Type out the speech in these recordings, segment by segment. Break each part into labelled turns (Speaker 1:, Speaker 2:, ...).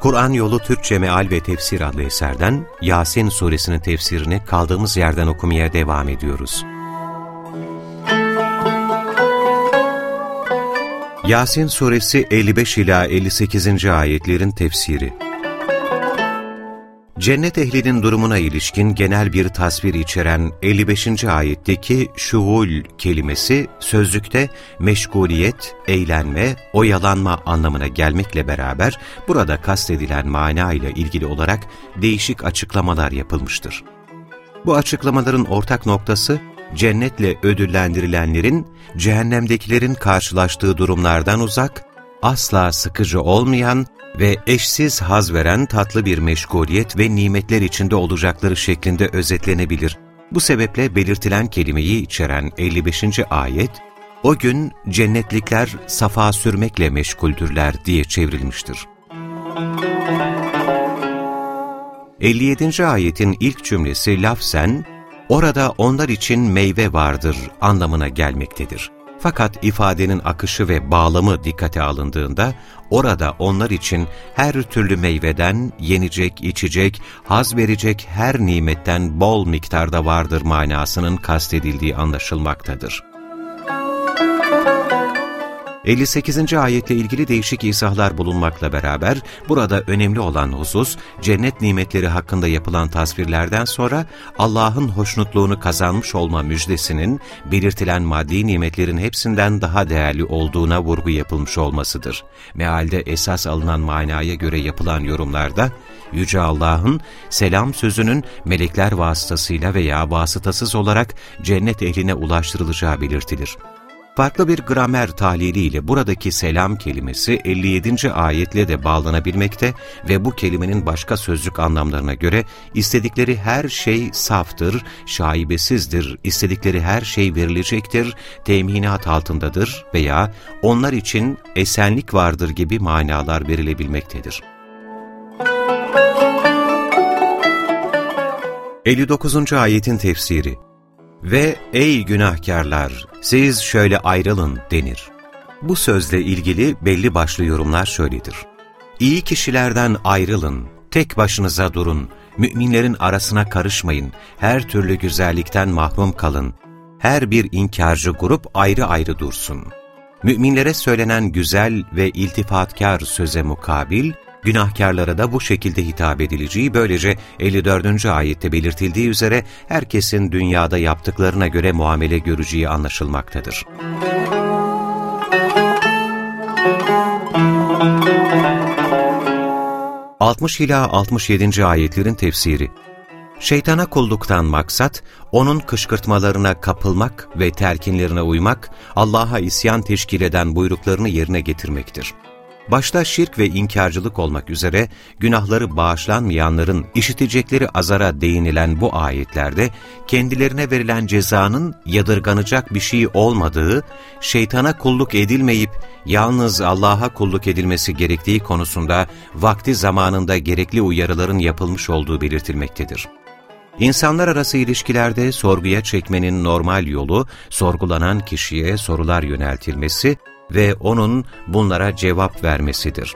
Speaker 1: Kur'an Yolu Türkçe Meal ve Tefsir adlı eserden Yasin suresinin tefsirini kaldığımız yerden okumaya devam ediyoruz. Yasin suresi 55 ila 58. ayetlerin tefsiri Cennet ehlinin durumuna ilişkin genel bir tasvir içeren 55. ayetteki şuul kelimesi sözlükte meşguliyet, eğlenme, oyalanma anlamına gelmekle beraber burada kastedilen mana ile ilgili olarak değişik açıklamalar yapılmıştır. Bu açıklamaların ortak noktası cennetle ödüllendirilenlerin cehennemdekilerin karşılaştığı durumlardan uzak, asla sıkıcı olmayan ve eşsiz haz veren tatlı bir meşguliyet ve nimetler içinde olacakları şeklinde özetlenebilir. Bu sebeple belirtilen kelimeyi içeren 55. ayet, o gün cennetlikler safa sürmekle meşguldürler diye çevrilmiştir. 57. ayetin ilk cümlesi lafzen, orada onlar için meyve vardır anlamına gelmektedir. Fakat ifadenin akışı ve bağlamı dikkate alındığında, orada onlar için her türlü meyveden, yenecek, içecek, haz verecek her nimetten bol miktarda vardır manasının kastedildiği anlaşılmaktadır. 58. ayetle ilgili değişik izahlar bulunmakla beraber burada önemli olan husus cennet nimetleri hakkında yapılan tasvirlerden sonra Allah'ın hoşnutluğunu kazanmış olma müjdesinin belirtilen maddi nimetlerin hepsinden daha değerli olduğuna vurgu yapılmış olmasıdır. Mealde esas alınan manaya göre yapılan yorumlarda Yüce Allah'ın selam sözünün melekler vasıtasıyla veya vasıtasız olarak cennet ehline ulaştırılacağı belirtilir. Farklı bir gramer tahliliyle buradaki selam kelimesi 57. ayetle de bağlanabilmekte ve bu kelimenin başka sözlük anlamlarına göre istedikleri her şey saftır, şaibesizdir, istedikleri her şey verilecektir, teminat altındadır veya onlar için esenlik vardır gibi manalar verilebilmektedir. 59. ayetin tefsiri ve ey günahkarlar siz şöyle ayrılın denir. Bu sözle ilgili belli başlı yorumlar şöyledir. İyi kişilerden ayrılın, tek başınıza durun, müminlerin arasına karışmayın, her türlü güzellikten mahrum kalın. Her bir inkarcı grup ayrı ayrı dursun. Müminlere söylenen güzel ve iltifatkar söze mukabil, Günahkarlara da bu şekilde hitap edileceği böylece 54. ayette belirtildiği üzere herkesin dünyada yaptıklarına göre muamele göreceği anlaşılmaktadır. ...60 ila 67. ayetlerin tefsiri Şeytana kulluktan maksat, onun kışkırtmalarına kapılmak ve terkinlerine uymak, Allah'a isyan teşkil eden buyruklarını yerine getirmektir. Başta şirk ve inkarcılık olmak üzere günahları bağışlanmayanların işitecekleri azara değinilen bu ayetlerde kendilerine verilen cezanın yadırganacak bir şey olmadığı, şeytana kulluk edilmeyip yalnız Allah'a kulluk edilmesi gerektiği konusunda vakti zamanında gerekli uyarıların yapılmış olduğu belirtilmektedir. İnsanlar arası ilişkilerde sorguya çekmenin normal yolu, sorgulanan kişiye sorular yöneltilmesi ve onun bunlara cevap vermesidir.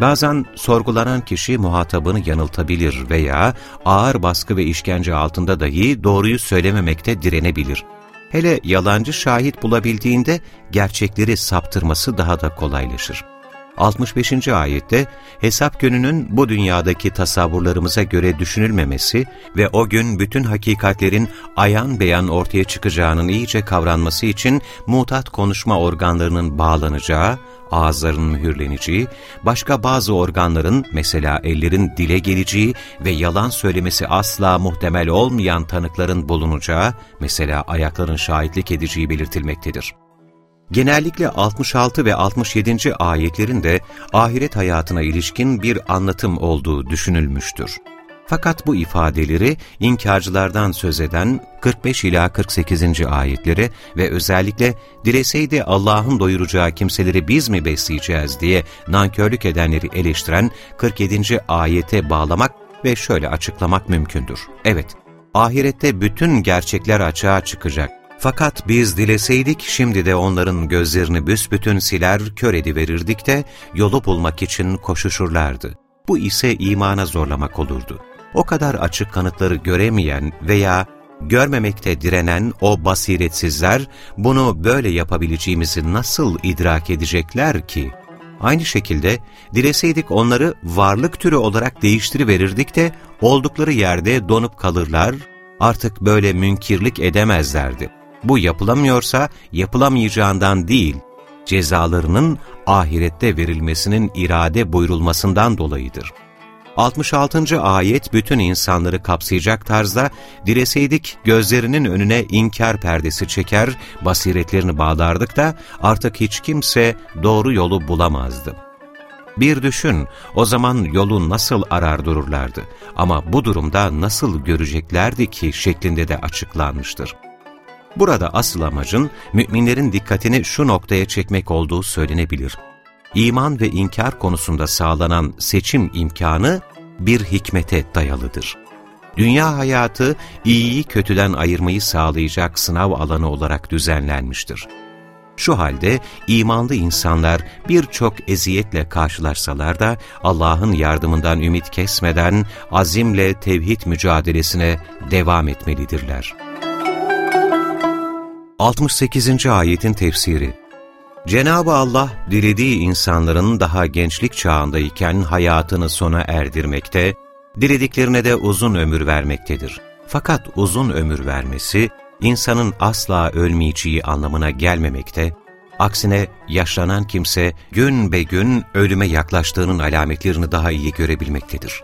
Speaker 1: Bazen sorgulanan kişi muhatabını yanıltabilir veya ağır baskı ve işkence altında dahi doğruyu söylememekte direnebilir. Hele yalancı şahit bulabildiğinde gerçekleri saptırması daha da kolaylaşır. 65. ayette hesap gününün bu dünyadaki tasavvurlarımıza göre düşünülmemesi ve o gün bütün hakikatlerin ayan beyan ortaya çıkacağının iyice kavranması için mutat konuşma organlarının bağlanacağı, ağızların mühürleneceği, başka bazı organların mesela ellerin dile geleceği ve yalan söylemesi asla muhtemel olmayan tanıkların bulunacağı, mesela ayakların şahitlik edeceği belirtilmektedir. Genellikle 66 ve 67. ayetlerin de ahiret hayatına ilişkin bir anlatım olduğu düşünülmüştür. Fakat bu ifadeleri inkarcılardan söz eden 45 ila 48. ayetleri ve özellikle dileseydi Allah'ın doyuracağı kimseleri biz mi besleyeceğiz diye nankörlük edenleri eleştiren 47. ayete bağlamak ve şöyle açıklamak mümkündür. Evet, ahirette bütün gerçekler açığa çıkacak. Fakat biz dileseydik şimdi de onların gözlerini büsbütün siler, kör ediverirdik de yolu bulmak için koşuşurlardı. Bu ise imana zorlamak olurdu. O kadar açık kanıtları göremeyen veya görmemekte direnen o basiretsizler bunu böyle yapabileceğimizi nasıl idrak edecekler ki? Aynı şekilde dileseydik onları varlık türü olarak değiştiriverirdik de oldukları yerde donup kalırlar, artık böyle münkirlik edemezlerdi. Bu yapılamıyorsa yapılamayacağından değil, cezalarının ahirette verilmesinin irade buyurulmasından dolayıdır. 66. ayet bütün insanları kapsayacak tarzda dileseydik gözlerinin önüne inkar perdesi çeker, basiretlerini bağlardık da artık hiç kimse doğru yolu bulamazdı. Bir düşün, o zaman yolu nasıl arar dururlardı ama bu durumda nasıl göreceklerdi ki şeklinde de açıklanmıştır. Burada asıl amacın müminlerin dikkatini şu noktaya çekmek olduğu söylenebilir. İman ve inkar konusunda sağlanan seçim imkanı bir hikmete dayalıdır. Dünya hayatı iyiyi kötüden ayırmayı sağlayacak sınav alanı olarak düzenlenmiştir. Şu halde imanlı insanlar birçok eziyetle karşılaşsalar da Allah'ın yardımından ümit kesmeden azimle tevhid mücadelesine devam etmelidirler. 68. Ayetin Tefsiri Cenab-ı Allah dilediği insanların daha gençlik çağındayken hayatını sona erdirmekte, dilediklerine de uzun ömür vermektedir. Fakat uzun ömür vermesi, insanın asla ölmeyeceği anlamına gelmemekte, aksine yaşlanan kimse gün be gün ölüme yaklaştığının alametlerini daha iyi görebilmektedir.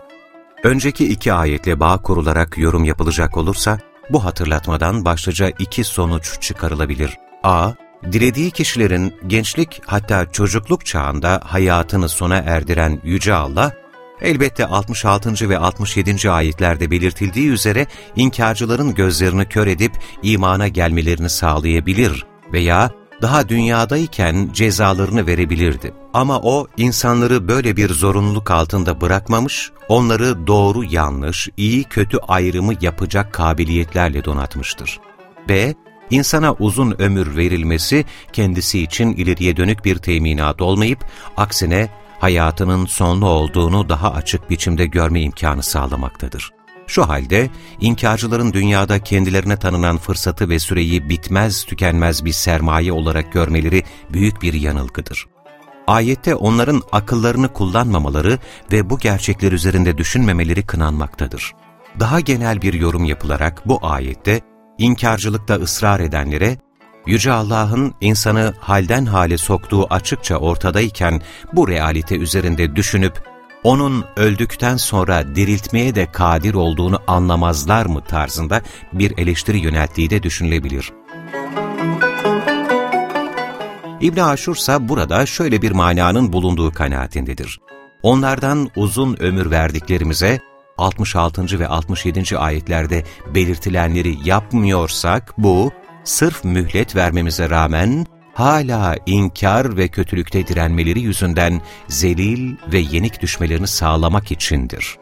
Speaker 1: Önceki iki ayetle bağ kurularak yorum yapılacak olursa, bu hatırlatmadan başlıca iki sonuç çıkarılabilir. a- dilediği kişilerin gençlik hatta çocukluk çağında hayatını sona erdiren Yüce Allah, elbette 66. ve 67. ayetlerde belirtildiği üzere inkarcıların gözlerini kör edip imana gelmelerini sağlayabilir veya daha dünyadayken cezalarını verebilirdi. Ama o insanları böyle bir zorunluluk altında bırakmamış, onları doğru yanlış, iyi kötü ayrımı yapacak kabiliyetlerle donatmıştır. B insana uzun ömür verilmesi kendisi için ileriye dönük bir teminat olmayıp, aksine hayatının sonlu olduğunu daha açık biçimde görme imkanı sağlamaktadır. Şu halde inkarcıların dünyada kendilerine tanınan fırsatı ve süreyi bitmez tükenmez bir sermaye olarak görmeleri büyük bir yanılgıdır. Ayette onların akıllarını kullanmamaları ve bu gerçekler üzerinde düşünmemeleri kınanmaktadır. Daha genel bir yorum yapılarak bu ayette inkarcılıkta ısrar edenlere, Yüce Allah'ın insanı halden hale soktuğu açıkça ortadayken bu realite üzerinde düşünüp, onun öldükten sonra diriltmeye de kadir olduğunu anlamazlar mı tarzında bir eleştiri yönelttiği de düşünülebilir. İbn Aşur ise burada şöyle bir mananın bulunduğu kanaatindedir. Onlardan uzun ömür verdiklerimize 66. ve 67. ayetlerde belirtilenleri yapmıyorsak bu, sırf mühlet vermemize rağmen hala inkar ve kötülükte direnmeleri yüzünden zelil ve yenik düşmelerini sağlamak içindir.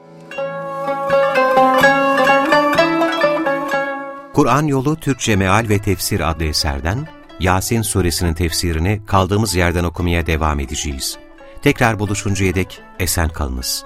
Speaker 1: Kur'an Yolu Türkçe Meal ve Tefsir adlı eserden Yasin suresinin tefsirini kaldığımız yerden okumaya devam edeceğiz. Tekrar buluşuncaya dek esen kalınız.